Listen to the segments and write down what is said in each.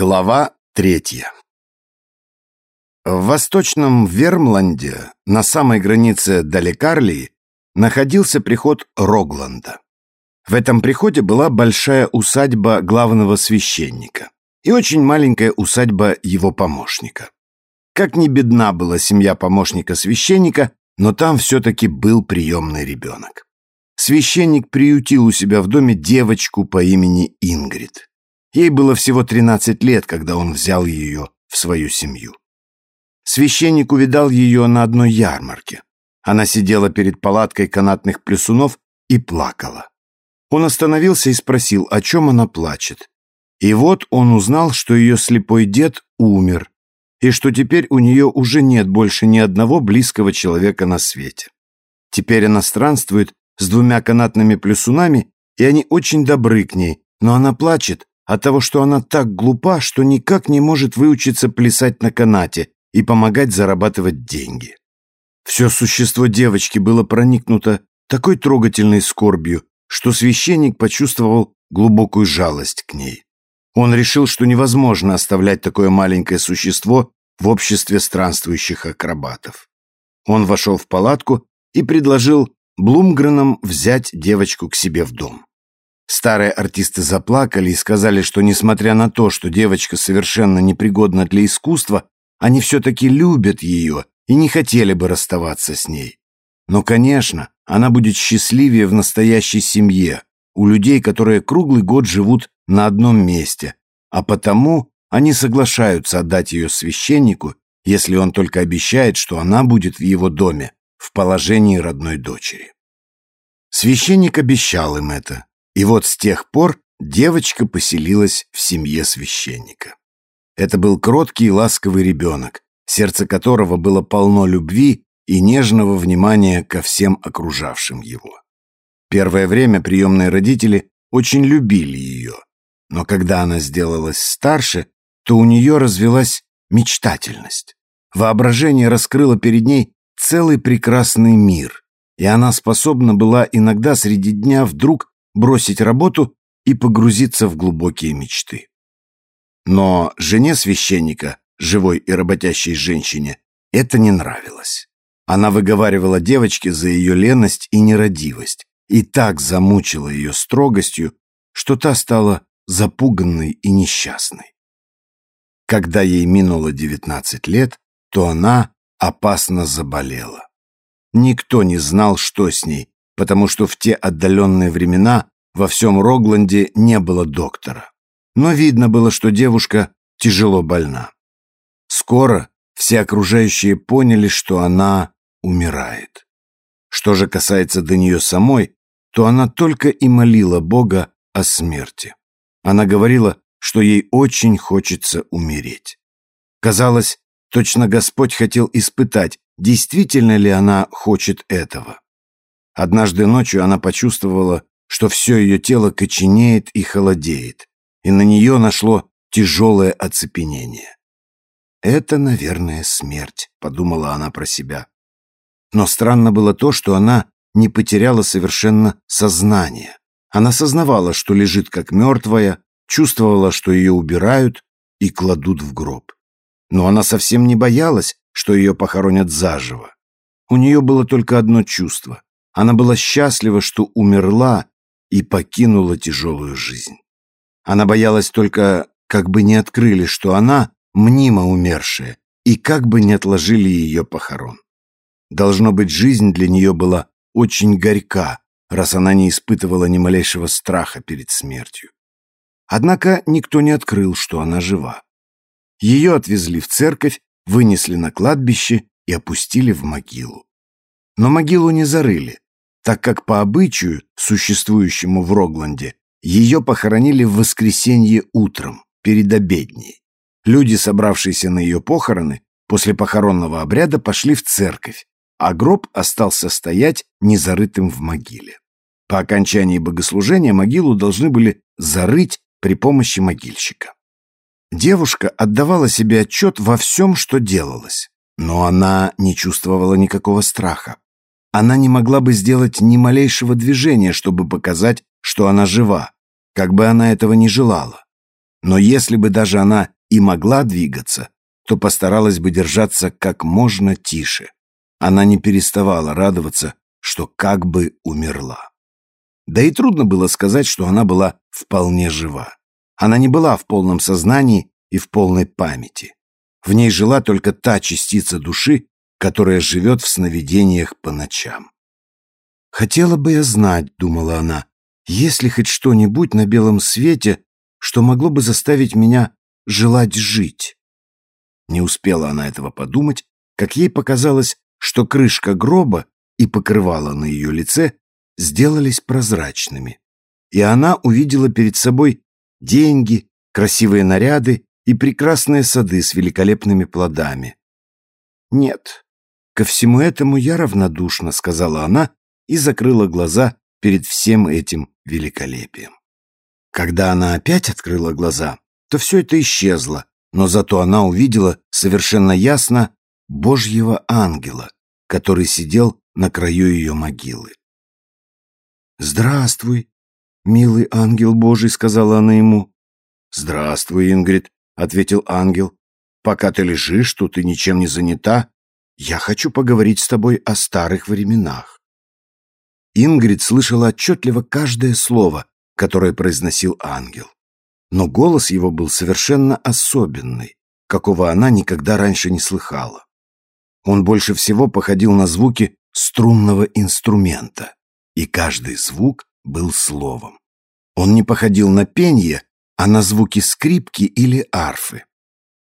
Глава третья В восточном Вермланде, на самой границе Далекарлии, находился приход Рогланда. В этом приходе была большая усадьба главного священника и очень маленькая усадьба его помощника. Как ни бедна была семья помощника священника, но там все-таки был приемный ребенок. Священник приютил у себя в доме девочку по имени Ингрид. Ей было всего 13 лет, когда он взял ее в свою семью. Священник увидал ее на одной ярмарке. Она сидела перед палаткой канатных плюсунов и плакала. Он остановился и спросил, о чем она плачет. И вот он узнал, что ее слепой дед умер, и что теперь у нее уже нет больше ни одного близкого человека на свете. Теперь она странствует с двумя канатными плюсунами, и они очень добры к ней, но она плачет, от того, что она так глупа, что никак не может выучиться плясать на канате и помогать зарабатывать деньги. Все существо девочки было проникнуто такой трогательной скорбью, что священник почувствовал глубокую жалость к ней. Он решил, что невозможно оставлять такое маленькое существо в обществе странствующих акробатов. Он вошел в палатку и предложил Блумгренам взять девочку к себе в дом. Старые артисты заплакали и сказали, что несмотря на то, что девочка совершенно непригодна для искусства, они все-таки любят ее и не хотели бы расставаться с ней. Но, конечно, она будет счастливее в настоящей семье, у людей, которые круглый год живут на одном месте, а потому они соглашаются отдать ее священнику, если он только обещает, что она будет в его доме в положении родной дочери. Священник обещал им это, и вот с тех пор девочка поселилась в семье священника. Это был кроткий и ласковый ребенок, сердце которого было полно любви и нежного внимания ко всем окружавшим его. Первое время приемные родители очень любили ее, но когда она сделалась старше, то у нее развелась мечтательность. Воображение раскрыло перед ней целый прекрасный мир, и она способна была иногда среди дня вдруг бросить работу и погрузиться в глубокие мечты. Но жене священника, живой и работящей женщине, это не нравилось. Она выговаривала девочке за ее леность и нерадивость, и так замучила ее строгостью, что та стала запуганной и несчастной. Когда ей минуло 19 лет, то она опасно заболела. Никто не знал, что с ней, потому что в те отдаленные времена во всем Рогланде не было доктора. Но видно было, что девушка тяжело больна. Скоро все окружающие поняли, что она умирает. Что же касается до нее самой, то она только и молила Бога о смерти. Она говорила, что ей очень хочется умереть. Казалось, точно Господь хотел испытать, действительно ли она хочет этого. Однажды ночью она почувствовала, что все ее тело коченеет и холодеет, и на нее нашло тяжелое оцепенение. «Это, наверное, смерть», — подумала она про себя. Но странно было то, что она не потеряла совершенно сознание. Она сознавала, что лежит как мертвая, чувствовала, что ее убирают и кладут в гроб. Но она совсем не боялась, что ее похоронят заживо. У нее было только одно чувство она была счастлива, что умерла и покинула тяжелую жизнь. Она боялась только, как бы не открыли, что она мнимо умершая, и как бы не отложили ее похорон. Должно быть, жизнь для нее была очень горька, раз она не испытывала ни малейшего страха перед смертью. Однако никто не открыл, что она жива. Ее отвезли в церковь, вынесли на кладбище и опустили в могилу. Но могилу не зарыли, так как по обычаю, существующему в Рогланде, ее похоронили в воскресенье утром, перед обедней. Люди, собравшиеся на ее похороны, после похоронного обряда пошли в церковь, а гроб остался стоять незарытым в могиле. По окончании богослужения могилу должны были зарыть при помощи могильщика. Девушка отдавала себе отчет во всем, что делалось, но она не чувствовала никакого страха она не могла бы сделать ни малейшего движения, чтобы показать, что она жива, как бы она этого не желала. Но если бы даже она и могла двигаться, то постаралась бы держаться как можно тише. Она не переставала радоваться, что как бы умерла. Да и трудно было сказать, что она была вполне жива. Она не была в полном сознании и в полной памяти. В ней жила только та частица души, которая живет в сновидениях по ночам. «Хотела бы я знать», — думала она, — «есть ли хоть что-нибудь на белом свете, что могло бы заставить меня желать жить?» Не успела она этого подумать, как ей показалось, что крышка гроба и покрывало на ее лице сделались прозрачными. И она увидела перед собой деньги, красивые наряды и прекрасные сады с великолепными плодами. «Нет, ко всему этому я равнодушна», — сказала она и закрыла глаза перед всем этим великолепием. Когда она опять открыла глаза, то все это исчезло, но зато она увидела совершенно ясно Божьего ангела, который сидел на краю ее могилы. «Здравствуй, милый ангел Божий», — сказала она ему. «Здравствуй, Ингрид», — ответил ангел. «Пока ты лежишь тут и ничем не занята, я хочу поговорить с тобой о старых временах». Ингрид слышала отчетливо каждое слово, которое произносил ангел. Но голос его был совершенно особенный, какого она никогда раньше не слыхала. Он больше всего походил на звуки струнного инструмента, и каждый звук был словом. Он не походил на пение, а на звуки скрипки или арфы.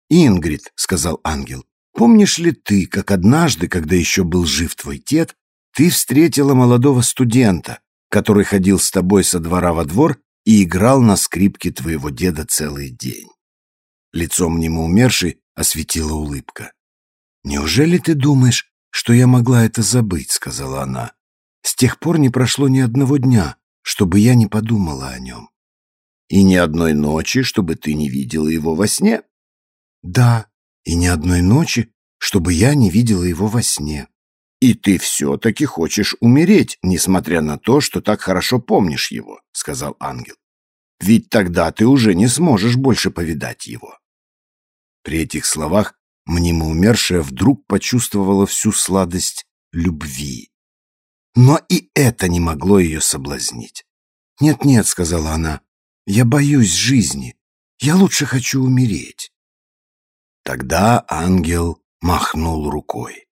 «Ингрид», — сказал ангел, — «помнишь ли ты, как однажды, когда еще был жив твой дед, ты встретила молодого студента, который ходил с тобой со двора во двор и играл на скрипке твоего деда целый день?» Лицом нему умершей осветила улыбка. «Неужели ты думаешь, что я могла это забыть?» — сказала она. «С тех пор не прошло ни одного дня, чтобы я не подумала о нем». «И ни одной ночи, чтобы ты не видела его во сне?» «Да, и ни одной ночи, чтобы я не видела его во сне». «И ты все-таки хочешь умереть, несмотря на то, что так хорошо помнишь его», — сказал ангел. «Ведь тогда ты уже не сможешь больше повидать его». При этих словах Мнимо умершая вдруг почувствовала всю сладость любви. Но и это не могло ее соблазнить. «Нет-нет», — сказала она, — «я боюсь жизни. Я лучше хочу умереть». Тогда ангел махнул рукой,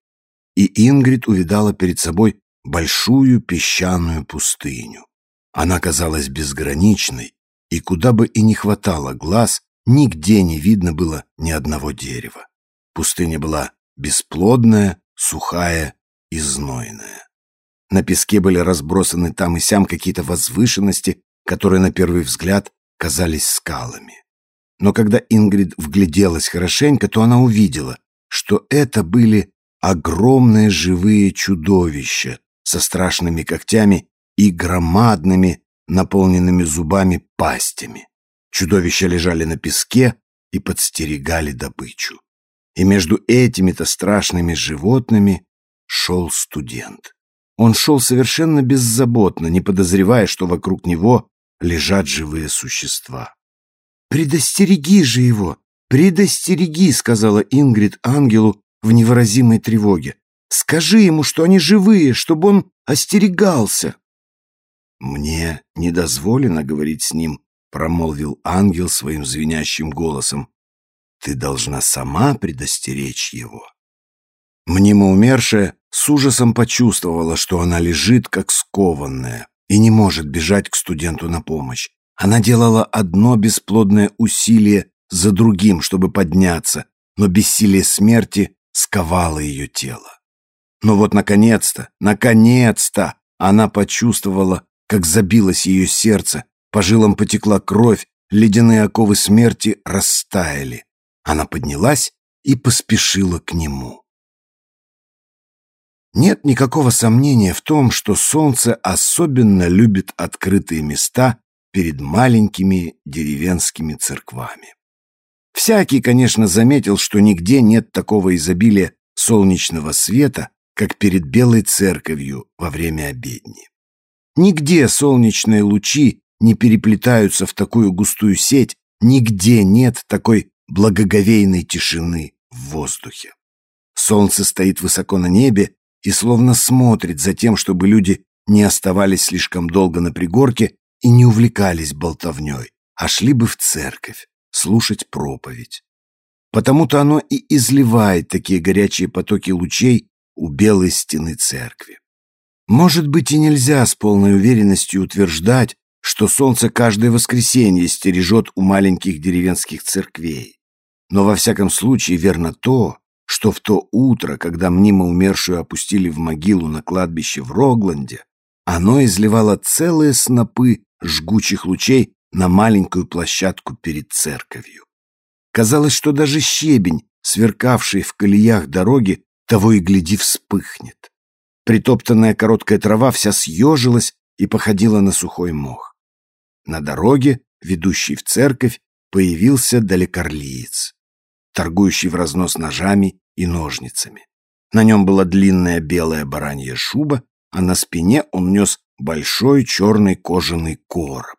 и Ингрид увидала перед собой большую песчаную пустыню. Она казалась безграничной, и куда бы и ни хватало глаз, нигде не видно было ни одного дерева. Пустыня была бесплодная, сухая и знойная. На песке были разбросаны там и сям какие-то возвышенности, которые на первый взгляд казались скалами. Но когда Ингрид вгляделась хорошенько, то она увидела, что это были огромные живые чудовища со страшными когтями и громадными, наполненными зубами пастями. Чудовища лежали на песке и подстерегали добычу. И между этими-то страшными животными шел студент. Он шел совершенно беззаботно, не подозревая, что вокруг него лежат живые существа. «Предостереги же его! Предостереги!» — сказала Ингрид ангелу в невыразимой тревоге. «Скажи ему, что они живые, чтобы он остерегался!» «Мне не дозволено говорить с ним», — промолвил ангел своим звенящим голосом. Ты должна сама предостеречь его. Мнимо умершая с ужасом почувствовала, что она лежит как скованная и не может бежать к студенту на помощь. Она делала одно бесплодное усилие за другим, чтобы подняться, но бессилие смерти сковало ее тело. Но вот наконец-то, наконец-то она почувствовала, как забилось ее сердце, по жилам потекла кровь, ледяные оковы смерти растаяли. Она поднялась и поспешила к нему. Нет никакого сомнения в том, что солнце особенно любит открытые места перед маленькими деревенскими церквами. Всякий, конечно, заметил, что нигде нет такого изобилия солнечного света, как перед Белой Церковью во время обедни. Нигде солнечные лучи не переплетаются в такую густую сеть, Нигде нет такой благоговейной тишины в воздухе. Солнце стоит высоко на небе и словно смотрит за тем, чтобы люди не оставались слишком долго на пригорке и не увлекались болтовней, а шли бы в церковь слушать проповедь. Потому-то оно и изливает такие горячие потоки лучей у белой стены церкви. Может быть, и нельзя с полной уверенностью утверждать, что солнце каждое воскресенье стережет у маленьких деревенских церквей. Но во всяком случае верно то, что в то утро, когда мнимо умершую опустили в могилу на кладбище в Рогланде, оно изливало целые снопы жгучих лучей на маленькую площадку перед церковью. Казалось, что даже щебень, сверкавший в колеях дороги, того и гляди вспыхнет. Притоптанная короткая трава вся съежилась и походила на сухой мох. На дороге, ведущей в церковь, появился далекорлиец, торгующий в разнос ножами и ножницами. На нем была длинная белая баранья шуба, а на спине он нес большой черный кожаный короб.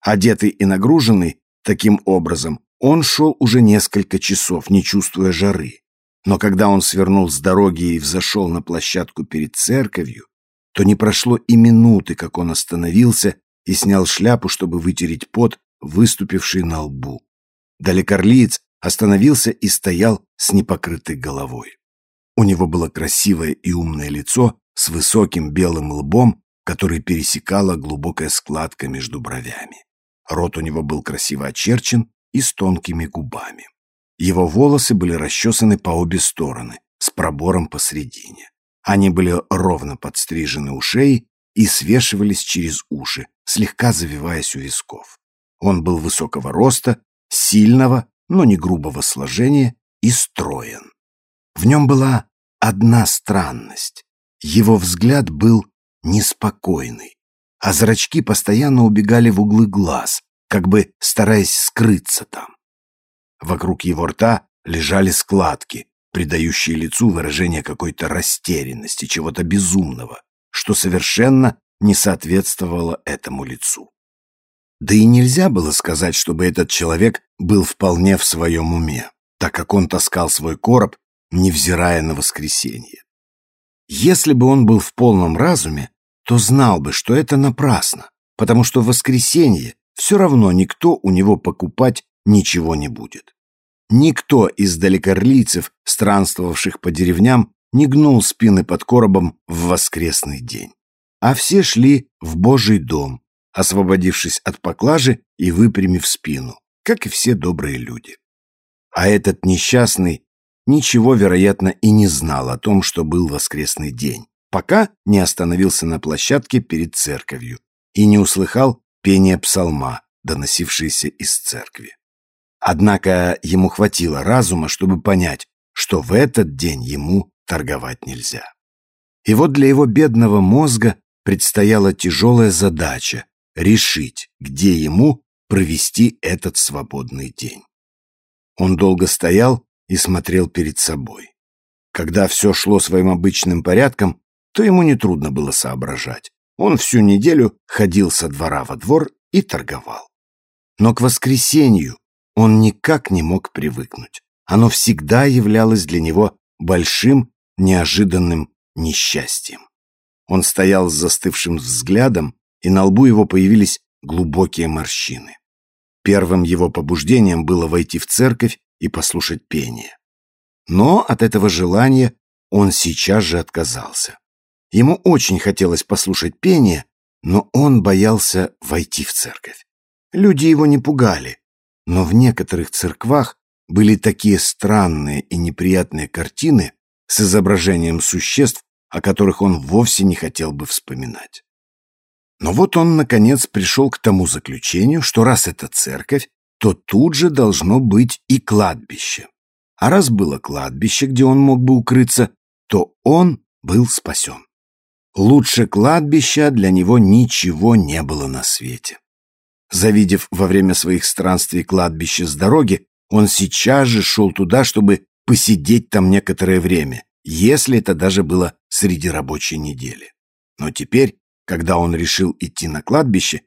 Одетый и нагруженный таким образом, он шел уже несколько часов, не чувствуя жары. Но когда он свернул с дороги и взошел на площадку перед церковью, то не прошло и минуты, как он остановился и снял шляпу, чтобы вытереть пот, выступивший на лбу. Далекорлиец остановился и стоял с непокрытой головой. У него было красивое и умное лицо с высоким белым лбом, который пересекала глубокая складка между бровями. Рот у него был красиво очерчен и с тонкими губами. Его волосы были расчесаны по обе стороны, с пробором посредине. Они были ровно подстрижены у шеи и свешивались через уши, слегка завиваясь у висков. Он был высокого роста, сильного, но не грубого сложения и строен. В нем была одна странность. Его взгляд был неспокойный, а зрачки постоянно убегали в углы глаз, как бы стараясь скрыться там. Вокруг его рта лежали складки, придающие лицу выражение какой-то растерянности, чего-то безумного, что совершенно не соответствовало этому лицу. Да и нельзя было сказать, чтобы этот человек был вполне в своем уме, так как он таскал свой короб, невзирая на воскресенье. Если бы он был в полном разуме, то знал бы, что это напрасно, потому что в воскресенье все равно никто у него покупать ничего не будет. Никто из далекорлийцев, странствовавших по деревням, не гнул спины под коробом в воскресный день. А все шли в Божий дом, освободившись от поклажи и выпрямив спину, как и все добрые люди. А этот несчастный ничего, вероятно, и не знал о том, что был воскресный день, пока не остановился на площадке перед церковью и не услыхал пение псалма, доносившееся из церкви. Однако ему хватило разума, чтобы понять, что в этот день ему торговать нельзя. И вот для его бедного мозга предстояла тяжелая задача решить, где ему провести этот свободный день. Он долго стоял и смотрел перед собой. Когда все шло своим обычным порядком, то ему нетрудно было соображать. Он всю неделю ходил со двора во двор и торговал. Но к воскресенью он никак не мог привыкнуть. Оно всегда являлось для него большим неожиданным несчастьем. Он стоял с застывшим взглядом, и на лбу его появились глубокие морщины. Первым его побуждением было войти в церковь и послушать пение. Но от этого желания он сейчас же отказался. Ему очень хотелось послушать пение, но он боялся войти в церковь. Люди его не пугали, но в некоторых церквах были такие странные и неприятные картины, с изображением существ, о которых он вовсе не хотел бы вспоминать. Но вот он, наконец, пришел к тому заключению, что раз это церковь, то тут же должно быть и кладбище. А раз было кладбище, где он мог бы укрыться, то он был спасен. Лучше кладбища для него ничего не было на свете. Завидев во время своих странствий кладбище с дороги, он сейчас же шел туда, чтобы посидеть там некоторое время, если это даже было среди рабочей недели. Но теперь, когда он решил идти на кладбище,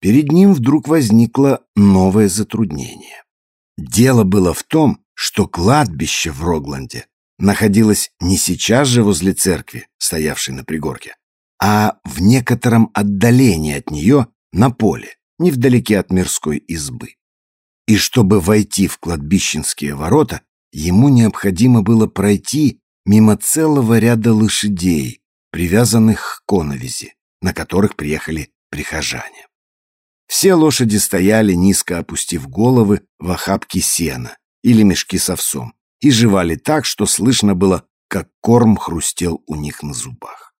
перед ним вдруг возникло новое затруднение. Дело было в том, что кладбище в Рогланде находилось не сейчас же возле церкви, стоявшей на пригорке, а в некотором отдалении от нее на поле, невдалеке от мирской избы. И чтобы войти в кладбищенские ворота, ему необходимо было пройти мимо целого ряда лошадей, привязанных к коновизи, на которых приехали прихожане. Все лошади стояли, низко опустив головы в охапки сена или мешки с овсом, и жевали так, что слышно было, как корм хрустел у них на зубах.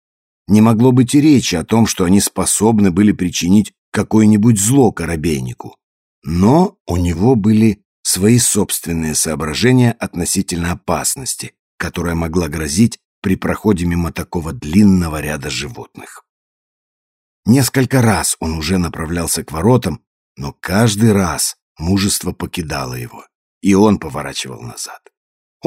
Не могло быть и речи о том, что они способны были причинить какое-нибудь зло коробейнику. Но у него были свои собственные соображения относительно опасности, которая могла грозить при проходе мимо такого длинного ряда животных. Несколько раз он уже направлялся к воротам, но каждый раз мужество покидало его, и он поворачивал назад.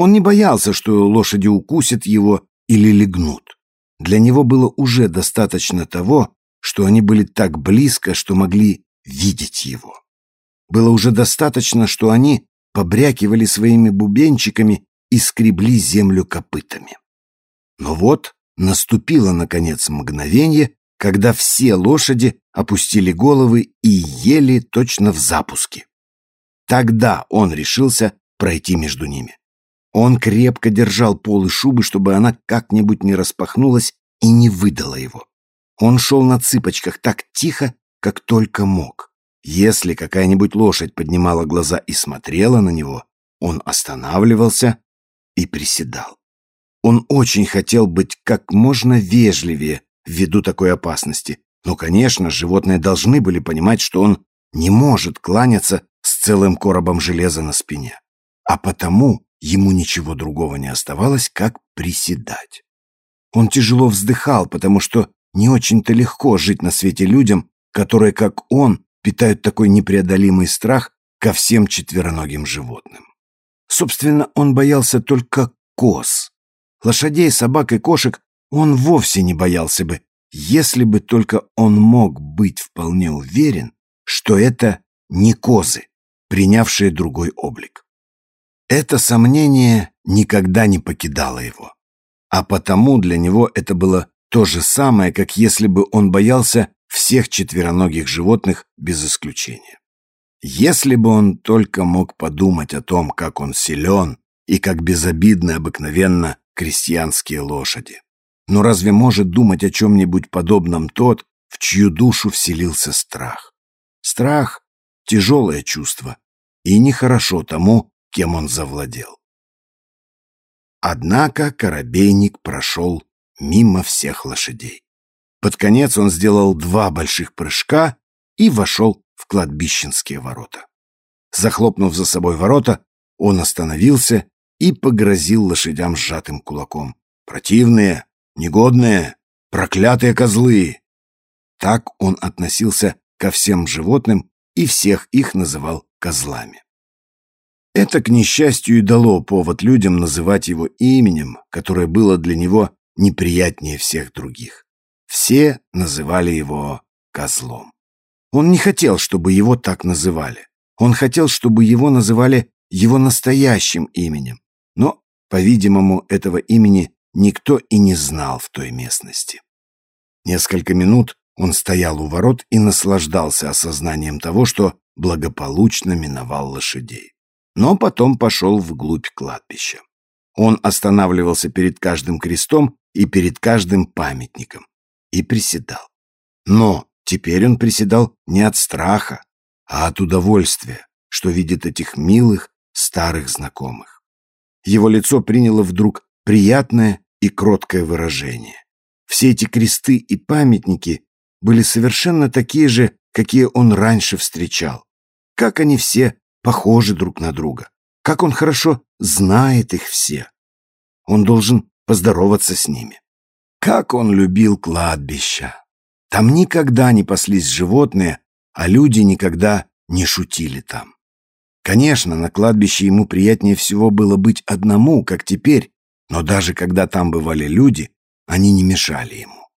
Он не боялся, что лошади укусят его или легнут. Для него было уже достаточно того, что они были так близко, что могли видеть его. Было уже достаточно, что они побрякивали своими бубенчиками и скребли землю копытами. Но вот наступило, наконец, мгновение, когда все лошади опустили головы и ели точно в запуске. Тогда он решился пройти между ними. Он крепко держал полы шубы, чтобы она как-нибудь не распахнулась и не выдала его. Он шел на цыпочках так тихо, как только мог. Если какая-нибудь лошадь поднимала глаза и смотрела на него, он останавливался и приседал. Он очень хотел быть как можно вежливее ввиду такой опасности. Но, конечно, животные должны были понимать, что он не может кланяться с целым коробом железа на спине. А потому ему ничего другого не оставалось, как приседать. Он тяжело вздыхал, потому что не очень-то легко жить на свете людям, которые, как он, питают такой непреодолимый страх ко всем четвероногим животным. Собственно, он боялся только коз. Лошадей, собак и кошек он вовсе не боялся бы, если бы только он мог быть вполне уверен, что это не козы, принявшие другой облик. Это сомнение никогда не покидало его, а потому для него это было то же самое, как если бы он боялся всех четвероногих животных без исключения. Если бы он только мог подумать о том, как он силен и как безобидны обыкновенно крестьянские лошади. Но разве может думать о чем-нибудь подобном тот, в чью душу вселился страх? Страх — тяжелое чувство, и нехорошо тому, кем он завладел. Однако Коробейник прошел мимо всех лошадей. Под конец он сделал два больших прыжка и вошел в кладбищенские ворота. Захлопнув за собой ворота, он остановился и погрозил лошадям сжатым кулаком. «Противные! негодные, проклятые козлы. Так он относился ко всем животным и всех их называл козлами. Это, к несчастью, и дало повод людям называть его именем, которое было для него неприятнее всех других. Все называли его козлом. Он не хотел, чтобы его так называли. Он хотел, чтобы его называли его настоящим именем. Но, по-видимому, этого имени никто и не знал в той местности. Несколько минут он стоял у ворот и наслаждался осознанием того, что благополучно миновал лошадей. Но потом пошел вглубь кладбища. Он останавливался перед каждым крестом и перед каждым памятником и приседал. Но теперь он приседал не от страха, а от удовольствия, что видит этих милых старых знакомых. Его лицо приняло вдруг приятное и кроткое выражение. Все эти кресты и памятники были совершенно такие же, какие он раньше встречал. Как они все похожи друг на друга. Как он хорошо знает их все. Он должен поздороваться с ними. Как он любил кладбища. Там никогда не паслись животные, а люди никогда не шутили там. Конечно, на кладбище ему приятнее всего было быть одному, как теперь, но даже когда там бывали люди, они не мешали ему.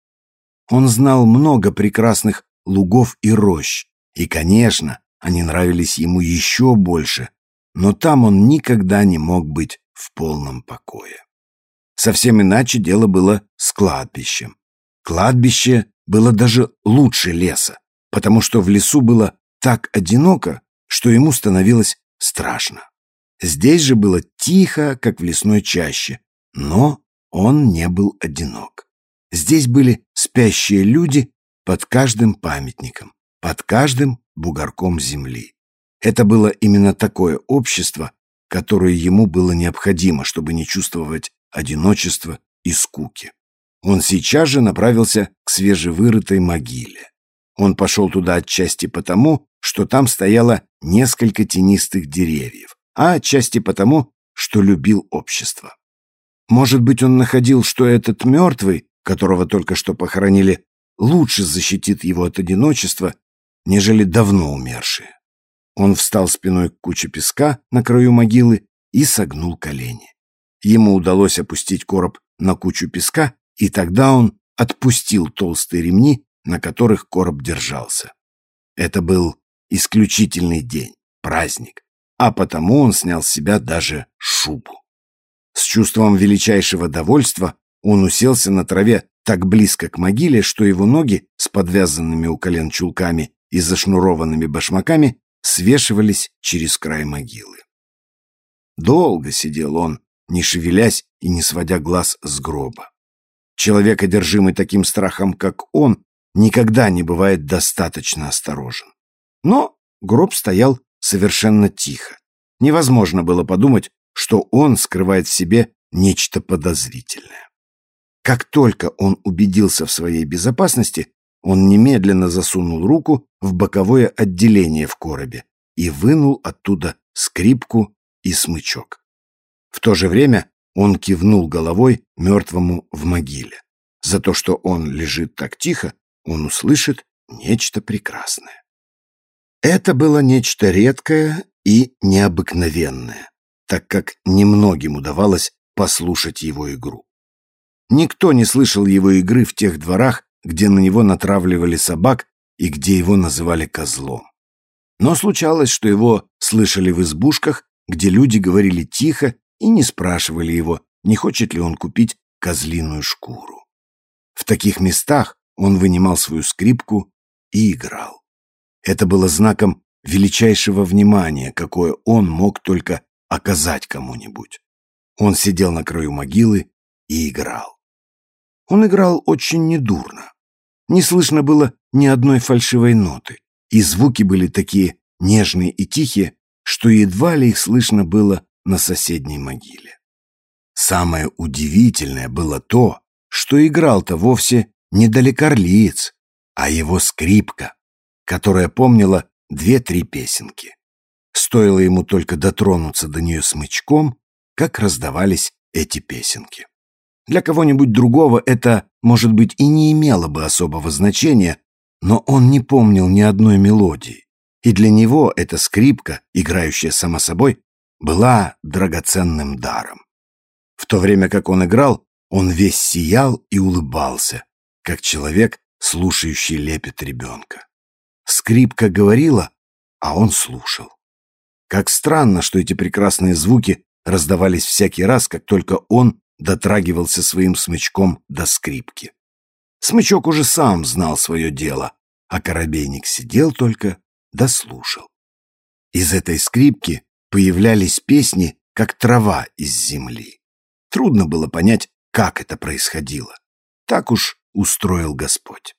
Он знал много прекрасных лугов и рощ, И, конечно, они нравились ему еще больше, но там он никогда не мог быть в полном покое. Совсем иначе дело было с кладбищем. Кладбище было даже лучше леса, потому что в лесу было так одиноко, что ему становилось страшно. Здесь же было тихо, как в лесной чаще, но он не был одинок. Здесь были спящие люди под каждым памятником, под каждым бугорком земли. Это было именно такое общество, которое ему было необходимо, чтобы не чувствовать одиночества и скуки. Он сейчас же направился к свежевырытой могиле. Он пошел туда отчасти потому, что там стояло несколько тенистых деревьев, а отчасти потому, что любил общество. Может быть, он находил, что этот мертвый, которого только что похоронили, лучше защитит его от одиночества, нежели давно умершие. Он встал спиной к куче песка на краю могилы и согнул колени. Ему удалось опустить короб на кучу песка, и тогда он отпустил толстые ремни, на которых короб держался. Это был исключительный день, праздник, а потому он снял с себя даже шубу. С чувством величайшего довольства он уселся на траве так близко к могиле, что его ноги с подвязанными у колен чулками и зашнурованными башмаками свешивались через край могилы. Долго сидел он, не шевелясь и не сводя глаз с гроба. Человек, одержимый таким страхом, как он, никогда не бывает достаточно осторожен. Но гроб стоял совершенно тихо. Невозможно было подумать, что он скрывает в себе нечто подозрительное. Как только он убедился в своей безопасности, он немедленно засунул руку в боковое отделение в коробе и вынул оттуда скрипку и смычок. В то же время он кивнул головой мертвому в могиле. За то, что он лежит так тихо, он услышит нечто прекрасное. Это было нечто редкое и необыкновенное, так как немногим удавалось послушать его игру. Никто не слышал его игры в тех дворах, где на него натравливали собак и где его называли козлом. Но случалось, что его слышали в избушках, где люди говорили тихо и не спрашивали его, не хочет ли он купить козлиную шкуру. В таких местах он вынимал свою скрипку и играл. Это было знаком величайшего внимания, какое он мог только оказать кому-нибудь. Он сидел на краю могилы и играл. Он играл очень недурно. Не слышно было ни одной фальшивой ноты, и звуки были такие нежные и тихие, что едва ли их слышно было на соседней могиле. Самое удивительное было то, что играл-то вовсе не далекорлиец, а его скрипка, которая помнила две-три песенки. Стоило ему только дотронуться до нее смычком, как раздавались эти песенки. Для кого-нибудь другого это, может быть, и не имело бы особого значения, но он не помнил ни одной мелодии. И для него эта скрипка, играющая сама собой, была драгоценным даром. В то время как он играл, он весь сиял и улыбался, как человек, слушающий лепет ребенка. Скрипка говорила, а он слушал. Как странно, что эти прекрасные звуки раздавались всякий раз, как только он дотрагивался своим смычком до скрипки. Смычок уже сам знал свое дело, а коробейник сидел только, дослушал. Из этой скрипки появлялись песни, как трава из земли. Трудно было понять, как это происходило. Так уж устроил Господь.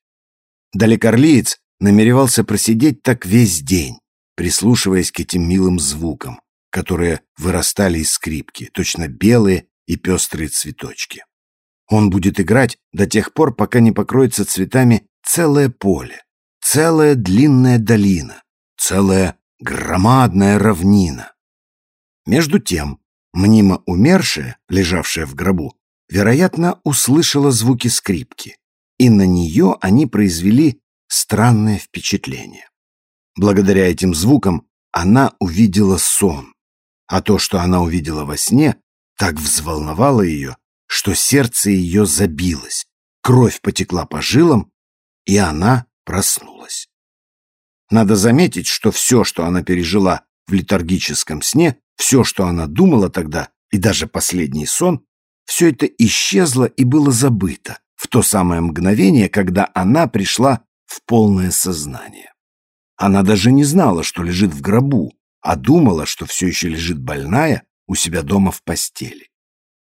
Далекорлиец намеревался просидеть так весь день, прислушиваясь к этим милым звукам, которые вырастали из скрипки, точно белые и пестрые цветочки. Он будет играть до тех пор, пока не покроется цветами целое поле, целая длинная долина, целая громадная равнина. Между тем, мнимо умершая, лежавшая в гробу, вероятно, услышала звуки скрипки, и на нее они произвели странное впечатление. Благодаря этим звукам она увидела сон, а то, что она увидела во сне, так взволновало ее, что сердце ее забилось, кровь потекла по жилам, и она проснулась. Надо заметить, что все, что она пережила в летаргическом сне, все, что она думала тогда, и даже последний сон, все это исчезло и было забыто в то самое мгновение, когда она пришла в полное сознание. Она даже не знала, что лежит в гробу, а думала, что все еще лежит больная у себя дома в постели.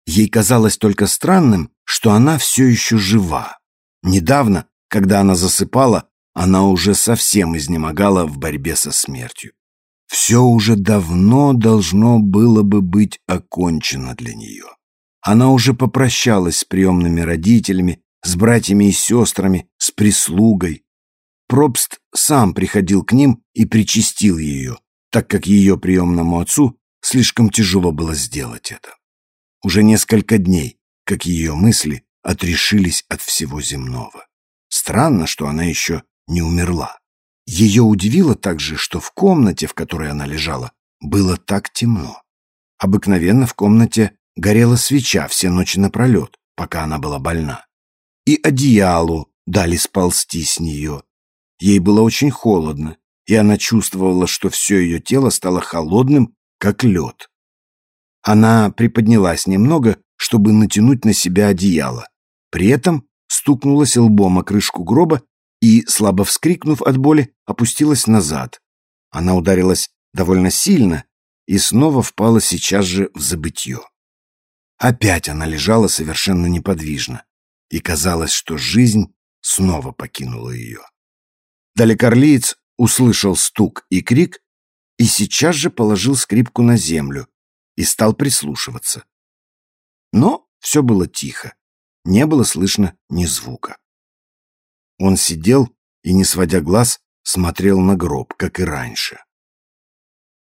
Ей казалось только странным, что она все еще жива. Недавно, когда она засыпала, она уже совсем изнемогала в борьбе со смертью. Все уже давно должно было бы быть окончено для нее. Она уже попрощалась с приемными родителями, с братьями и сестрами, с прислугой. Пробст сам приходил к ним и причастил ее, так как ее приемному отцу слишком тяжело было сделать это. Уже несколько дней, как ее мысли отрешились от всего земного. Странно, что она еще не умерла. Ее удивило также, что в комнате, в которой она лежала, было так темно. Обыкновенно в комнате горела свеча все ночи напролет, пока она была больна. И одеялу дали сползти с нее. Ей было очень холодно, и она чувствовала, что все ее тело стало холодным, как лед. Она приподнялась немного, чтобы натянуть на себя одеяло. При этом стукнулась лбом о крышку гроба и, слабо вскрикнув от боли, опустилась назад. Она ударилась довольно сильно и снова впала сейчас же в забытье. Опять она лежала совершенно неподвижно, и казалось, что жизнь снова покинула ее. Далекорлиец услышал стук и крик и сейчас же положил скрипку на землю и стал прислушиваться. Но все было тихо, не было слышно ни звука. Он сидел и, не сводя глаз, смотрел на гроб, как и раньше.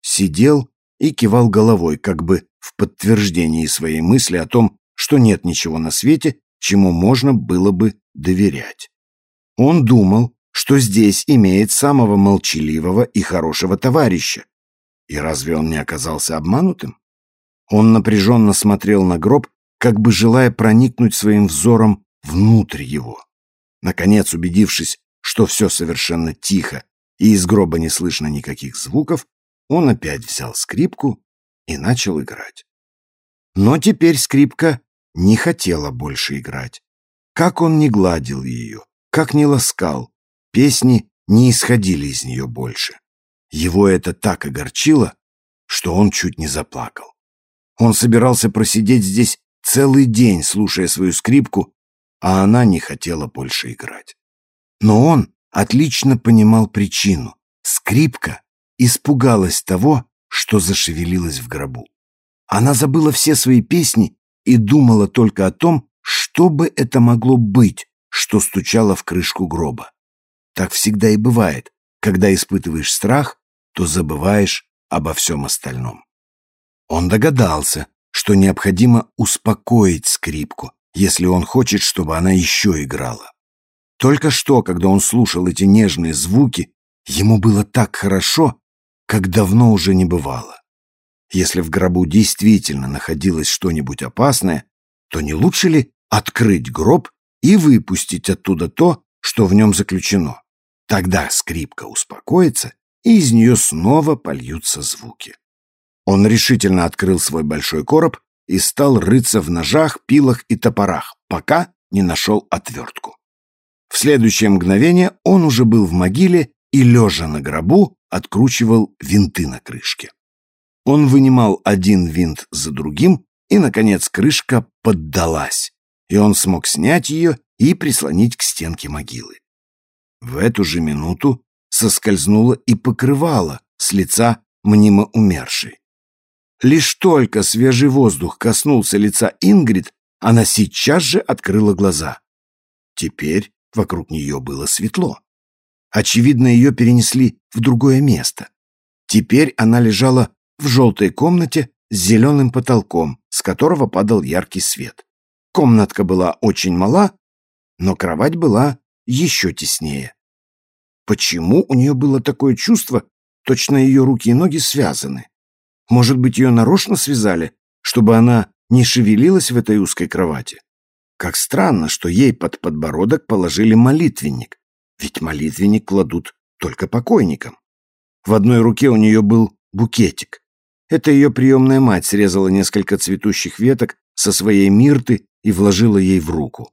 Сидел и кивал головой, как бы в подтверждении своей мысли о том, что нет ничего на свете, чему можно было бы доверять. Он думал, что здесь имеет самого молчаливого и хорошего товарища. И разве он не оказался обманутым? Он напряженно смотрел на гроб, как бы желая проникнуть своим взором внутрь его. Наконец, убедившись, что все совершенно тихо и из гроба не слышно никаких звуков, он опять взял скрипку и начал играть. Но теперь скрипка не хотела больше играть. Как он не гладил ее, как не ласкал, песни не исходили из нее больше. Его это так огорчило, что он чуть не заплакал. Он собирался просидеть здесь целый день, слушая свою скрипку, а она не хотела больше играть. Но он отлично понимал причину. Скрипка испугалась того, что зашевелилась в гробу. Она забыла все свои песни и думала только о том, что бы это могло быть, что стучало в крышку гроба. Так всегда и бывает, когда испытываешь страх, то забываешь обо всем остальном. Он догадался, что необходимо успокоить скрипку, если он хочет, чтобы она еще играла. Только что, когда он слушал эти нежные звуки, ему было так хорошо, как давно уже не бывало. Если в гробу действительно находилось что-нибудь опасное, то не лучше ли открыть гроб и выпустить оттуда то, что в нем заключено? Тогда скрипка успокоится, и из нее снова польются звуки. Он решительно открыл свой большой короб и стал рыться в ножах, пилах и топорах, пока не нашел отвертку. В следующее мгновение он уже был в могиле и, лежа на гробу, откручивал винты на крышке. Он вынимал один винт за другим, и, наконец, крышка поддалась, и он смог снять ее и прислонить к стенке могилы. В эту же минуту соскользнуло и покрывало с лица мнимо умершей. Лишь только свежий воздух коснулся лица Ингрид, она сейчас же открыла глаза. Теперь вокруг нее было светло. Очевидно, ее перенесли в другое место. Теперь она лежала в желтой комнате с зеленым потолком, с которого падал яркий свет. Комнатка была очень мала, но кровать была еще теснее. Почему у нее было такое чувство, точно ее руки и ноги связаны? Может быть, ее нарочно связали, чтобы она не шевелилась в этой узкой кровати? Как странно, что ей под подбородок положили молитвенник, ведь молитвенник кладут только покойникам. В одной руке у нее был букетик. Это ее приемная мать срезала несколько цветущих веток со своей мирты и вложила ей в руку.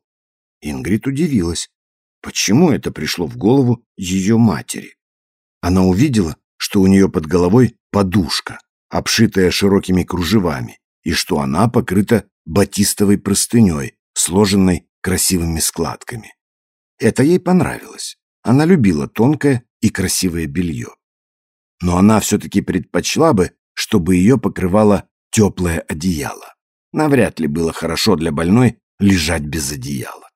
Ингрид удивилась, почему это пришло в голову ее матери. Она увидела, что у нее под головой подушка, обшитая широкими кружевами, и что она покрыта батистовой простыней, сложенной красивыми складками. Это ей понравилось. Она любила тонкое и красивое белье. Но она все-таки предпочла бы, чтобы ее покрывало теплое одеяло. Навряд ли было хорошо для больной лежать без одеяла.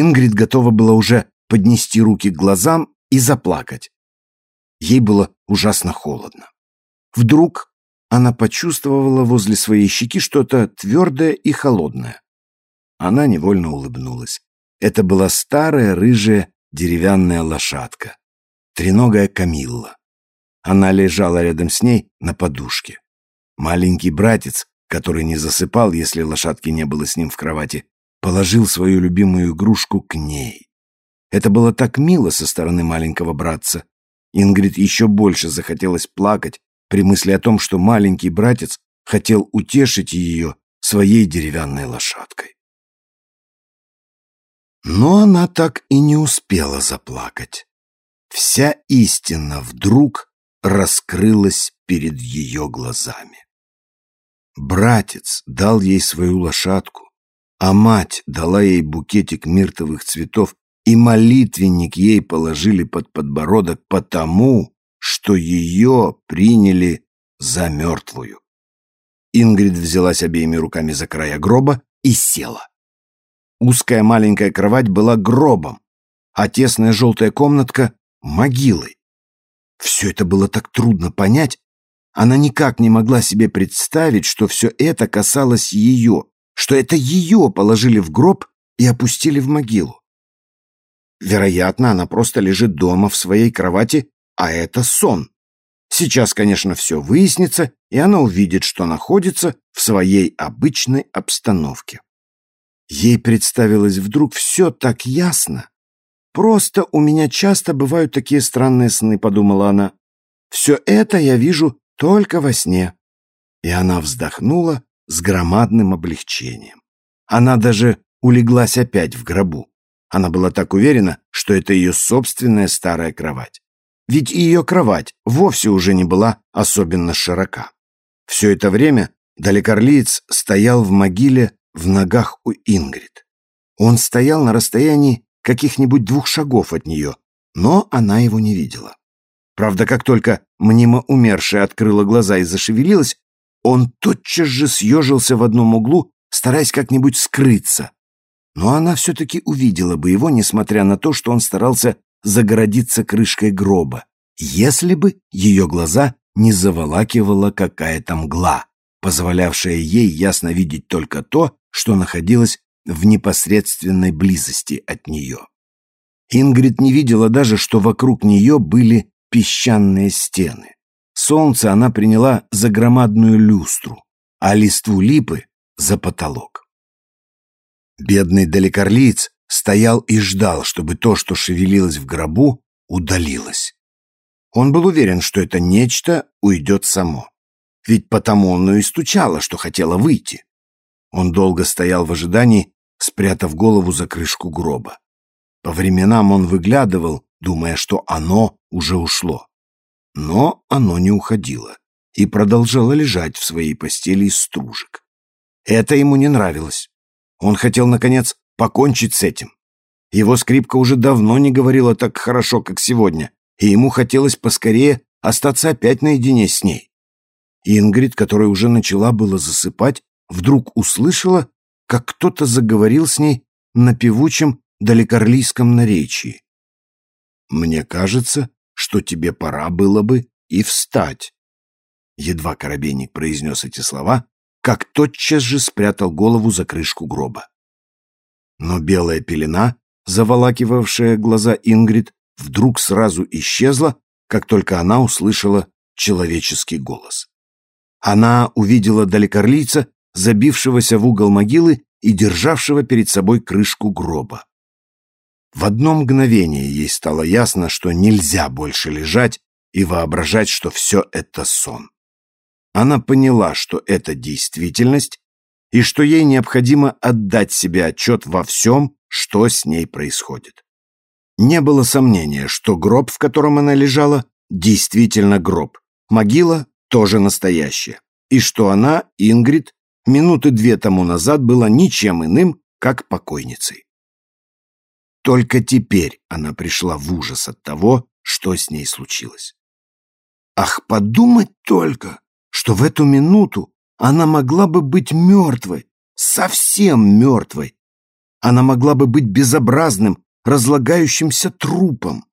Ингрид готова была уже поднести руки к глазам и заплакать. Ей было ужасно холодно. Вдруг она почувствовала возле своей щеки что-то твердое и холодное. Она невольно улыбнулась. Это была старая рыжая деревянная лошадка, треногая Камилла. Она лежала рядом с ней на подушке. Маленький братец, который не засыпал, если лошадки не было с ним в кровати, положил свою любимую игрушку к ней. Это было так мило со стороны маленького братца. Ингрид еще больше захотелось плакать при мысли о том, что маленький братец хотел утешить ее своей деревянной лошадкой. Но она так и не успела заплакать. Вся истина вдруг раскрылась перед ее глазами. Братец дал ей свою лошадку, а мать дала ей букетик миртовых цветов, и молитвенник ей положили под подбородок потому, что ее приняли за мертвую. Ингрид взялась обеими руками за края гроба и села. Узкая маленькая кровать была гробом, а тесная желтая комнатка — могилой. Все это было так трудно понять, она никак не могла себе представить, что все это касалось ее, что это ее положили в гроб и опустили в могилу. Вероятно, она просто лежит дома в своей кровати, а это сон. Сейчас, конечно, все выяснится, и она увидит, что находится в своей обычной обстановке. Ей представилось вдруг все так ясно. «Просто у меня часто бывают такие странные сны», — подумала она. «Все это я вижу только во сне». И она вздохнула с громадным облегчением. Она даже улеглась опять в гробу. Она была так уверена, что это ее собственная старая кровать. Ведь ее кровать вовсе уже не была особенно широка. Все это время Далекорлиец стоял в могиле в ногах у Ингрид. Он стоял на расстоянии каких-нибудь двух шагов от нее, но она его не видела. Правда, как только мнимо умершая открыла глаза и зашевелилась, он тотчас же съежился в одном углу, стараясь как-нибудь скрыться. Но она все-таки увидела бы его, несмотря на то, что он старался загородиться крышкой гроба, если бы ее глаза не заволакивала какая-то мгла, позволявшая ей ясно видеть только то, что находилось в непосредственной близости от нее. Ингрид не видела даже, что вокруг нее были песчаные стены. Солнце она приняла за громадную люстру, а листву липы — за потолок. Бедный далекорлиец стоял и ждал, чтобы то, что шевелилось в гробу, удалилось. Он был уверен, что это нечто уйдет само. Ведь потому оно и стучало, что хотело выйти. Он долго стоял в ожидании, спрятав голову за крышку гроба. По временам он выглядывал, думая, что оно уже ушло. Но оно не уходило и продолжало лежать в своей постели из стружек. Это ему не нравилось. Он хотел, наконец, покончить с этим. Его скрипка уже давно не говорила так хорошо, как сегодня, и ему хотелось поскорее остаться опять наедине с ней. Ингрид, которая уже начала было засыпать, вдруг услышала, как кто-то заговорил с ней на певучем далекорлийском наречии. «Мне кажется, что тебе пора было бы и встать». Едва Коробейник произнес эти слова, как тотчас же спрятал голову за крышку гроба. Но белая пелена, заволакивавшая глаза Ингрид, вдруг сразу исчезла, как только она услышала человеческий голос. Она увидела далекорлийца, забившегося в угол могилы и державшего перед собой крышку гроба. В одно мгновение ей стало ясно, что нельзя больше лежать и воображать, что все это сон. Она поняла, что это действительность, и что ей необходимо отдать себе отчет во всем, что с ней происходит. Не было сомнения, что гроб, в котором она лежала, действительно гроб, могила тоже настоящая, и что она, Ингрид, минуты две тому назад была ничем иным, как покойницей. Только теперь она пришла в ужас от того, что с ней случилось. Ах, подумать только, что в эту минуту она могла бы быть мертвой, совсем мертвой. Она могла бы быть безобразным, разлагающимся трупом.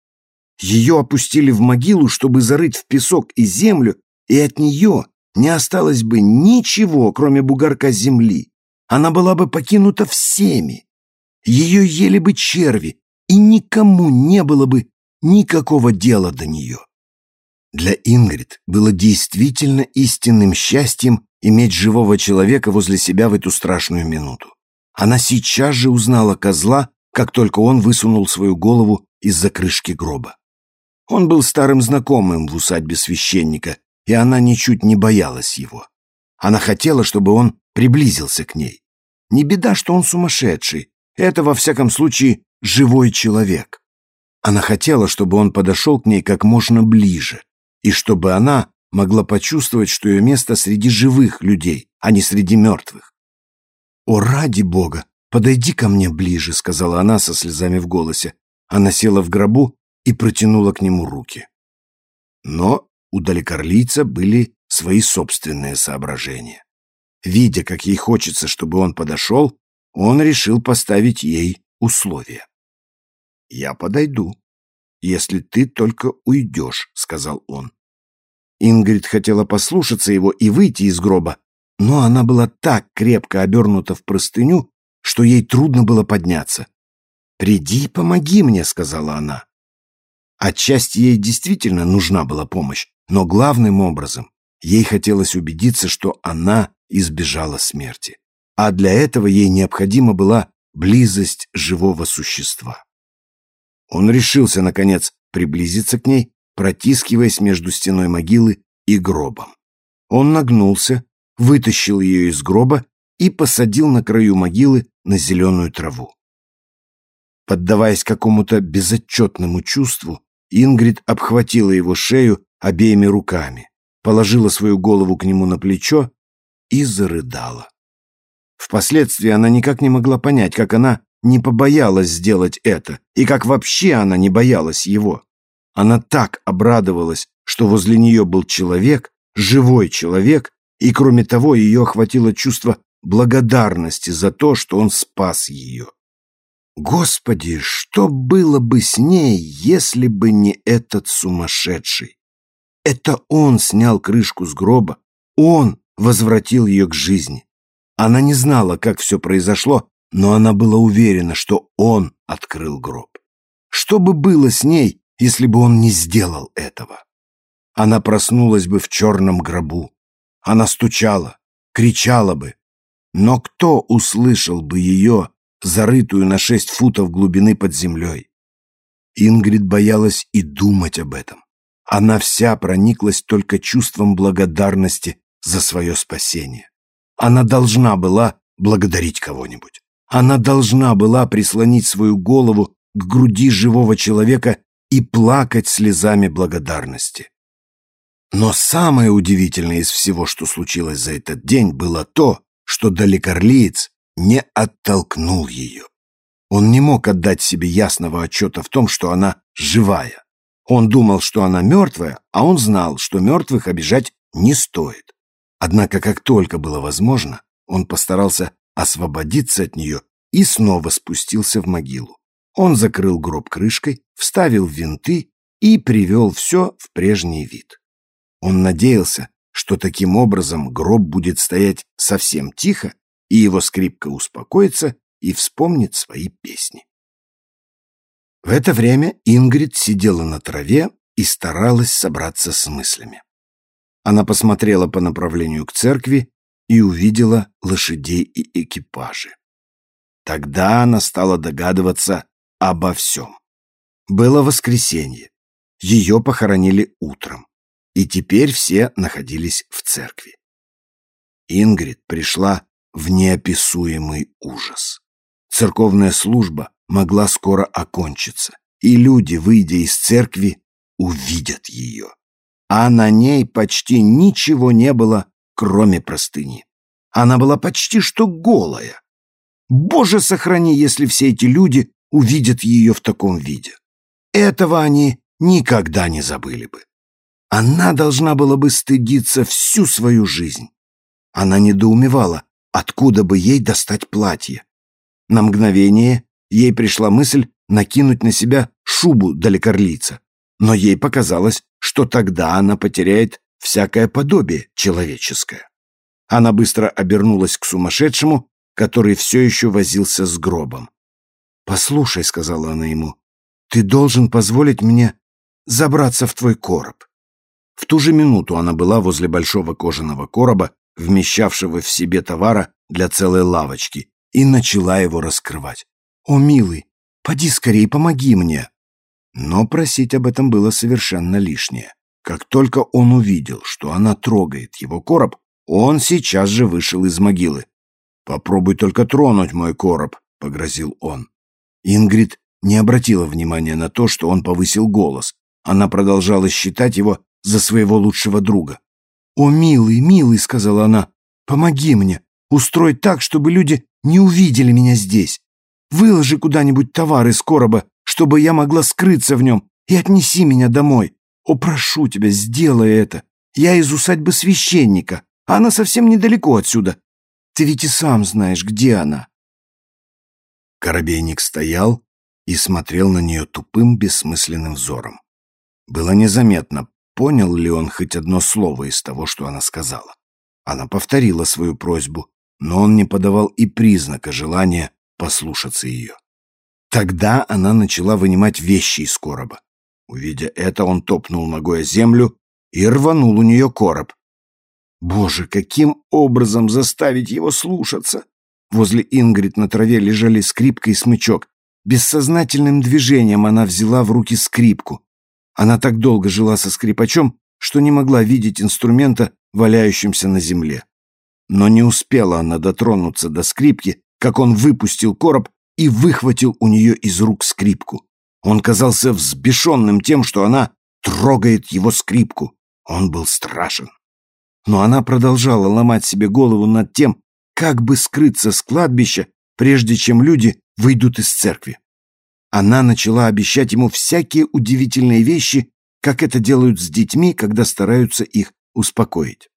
Ее опустили в могилу, чтобы зарыть в песок и землю, и от нее не осталось бы ничего, кроме бугорка земли. Она была бы покинута всеми. Ее ели бы черви, и никому не было бы никакого дела до нее. Для Ингрид было действительно истинным счастьем иметь живого человека возле себя в эту страшную минуту. Она сейчас же узнала козла, как только он высунул свою голову из-за крышки гроба. Он был старым знакомым в усадьбе священника, и она ничуть не боялась его. Она хотела, чтобы он приблизился к ней. Не беда, что он сумасшедший. Это, во всяком случае, живой человек. Она хотела, чтобы он подошел к ней как можно ближе, и чтобы она могла почувствовать, что ее место среди живых людей, а не среди мертвых. «О, ради Бога, подойди ко мне ближе», — сказала она со слезами в голосе. Она села в гробу и протянула к нему руки. Но у далекорлийца были свои собственные соображения. Видя, как ей хочется, чтобы он подошел, он решил поставить ей условия. «Я подойду, если ты только уйдешь», — сказал он. Ингрид хотела послушаться его и выйти из гроба, но она была так крепко обернута в простыню, что ей трудно было подняться. «Приди и помоги мне», — сказала она. Отчасти ей действительно нужна была помощь, но главным образом ей хотелось убедиться, что она избежала смерти. А для этого ей необходима была близость живого существа. Он решился, наконец, приблизиться к ней протискиваясь между стеной могилы и гробом. Он нагнулся, вытащил ее из гроба и посадил на краю могилы на зеленую траву. Поддаваясь какому-то безотчетному чувству, Ингрид обхватила его шею обеими руками, положила свою голову к нему на плечо и зарыдала. Впоследствии она никак не могла понять, как она не побоялась сделать это, и как вообще она не боялась его. Она так обрадовалась, что возле нее был человек, живой человек, и кроме того ее охватило чувство благодарности за то, что он спас ее. Господи, что было бы с ней, если бы не этот сумасшедший? Это он снял крышку с гроба, он возвратил ее к жизни. Она не знала, как все произошло, но она была уверена, что он открыл гроб. Что бы было с ней, если бы он не сделал этого. Она проснулась бы в черном гробу. Она стучала, кричала бы. Но кто услышал бы ее, зарытую на шесть футов глубины под землей? Ингрид боялась и думать об этом. Она вся прониклась только чувством благодарности за свое спасение. Она должна была благодарить кого-нибудь. Она должна была прислонить свою голову к груди живого человека и плакать слезами благодарности. Но самое удивительное из всего, что случилось за этот день, было то, что далекорлиец не оттолкнул ее. Он не мог отдать себе ясного отчета в том, что она живая. Он думал, что она мертвая, а он знал, что мертвых обижать не стоит. Однако, как только было возможно, он постарался освободиться от нее и снова спустился в могилу. Он закрыл гроб крышкой, вставил винты и привел все в прежний вид. Он надеялся, что таким образом гроб будет стоять совсем тихо, и его скрипка успокоится и вспомнит свои песни. В это время Ингрид сидела на траве и старалась собраться с мыслями. Она посмотрела по направлению к церкви и увидела лошадей и экипажи. Тогда она стала догадываться, обо всем. Было воскресенье. Ее похоронили утром. И теперь все находились в церкви. Ингрид пришла в неописуемый ужас. Церковная служба могла скоро окончиться, и люди, выйдя из церкви, увидят ее. А на ней почти ничего не было, кроме простыни. Она была почти что голая. Боже, сохрани, если все эти люди увидят ее в таком виде. Этого они никогда не забыли бы. Она должна была бы стыдиться всю свою жизнь. Она недоумевала, откуда бы ей достать платье. На мгновение ей пришла мысль накинуть на себя шубу далекорлица, но ей показалось, что тогда она потеряет всякое подобие человеческое. Она быстро обернулась к сумасшедшему, который все еще возился с гробом. «Послушай», — сказала она ему, — «ты должен позволить мне забраться в твой короб». В ту же минуту она была возле большого кожаного короба, вмещавшего в себе товара для целой лавочки, и начала его раскрывать. «О, милый, поди скорее, помоги мне!» Но просить об этом было совершенно лишнее. Как только он увидел, что она трогает его короб, он сейчас же вышел из могилы. «Попробуй только тронуть мой короб», — погрозил он. Ингрид не обратила внимания на то, что он повысил голос. Она продолжала считать его за своего лучшего друга. «О, милый, милый», — сказала она, — «помоги мне, устрой так, чтобы люди не увидели меня здесь. Выложи куда-нибудь товар из короба, чтобы я могла скрыться в нем, и отнеси меня домой. О, прошу тебя, сделай это. Я из усадьбы священника, а она совсем недалеко отсюда. Ты ведь и сам знаешь, где она». Коробейник стоял и смотрел на нее тупым, бессмысленным взором. Было незаметно, понял ли он хоть одно слово из того, что она сказала. Она повторила свою просьбу, но он не подавал и признака желания послушаться ее. Тогда она начала вынимать вещи из короба. Увидя это, он топнул ногой о землю и рванул у нее короб. Боже, каким образом заставить его слушаться? Возле Ингрид на траве лежали скрипка и смычок. Бессознательным движением она взяла в руки скрипку. Она так долго жила со скрипачом, что не могла видеть инструмента, валяющимся на земле. Но не успела она дотронуться до скрипки, как он выпустил короб и выхватил у нее из рук скрипку. Он казался взбешенным тем, что она трогает его скрипку. Он был страшен. Но она продолжала ломать себе голову над тем, как бы скрыться с кладбища, прежде чем люди выйдут из церкви. Она начала обещать ему всякие удивительные вещи, как это делают с детьми, когда стараются их успокоить.